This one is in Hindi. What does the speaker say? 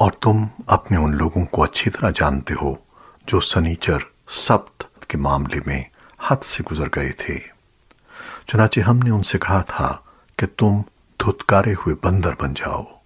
और तुम अपने उन लोगों को अच्छी तरह जानते हो, जो सनीचर सप्त के मामले में हद से गुजर गए थे। चुनाचे हमने उनसे कहा था कि तुम धुतकारे हुए बंदर बन जाओ।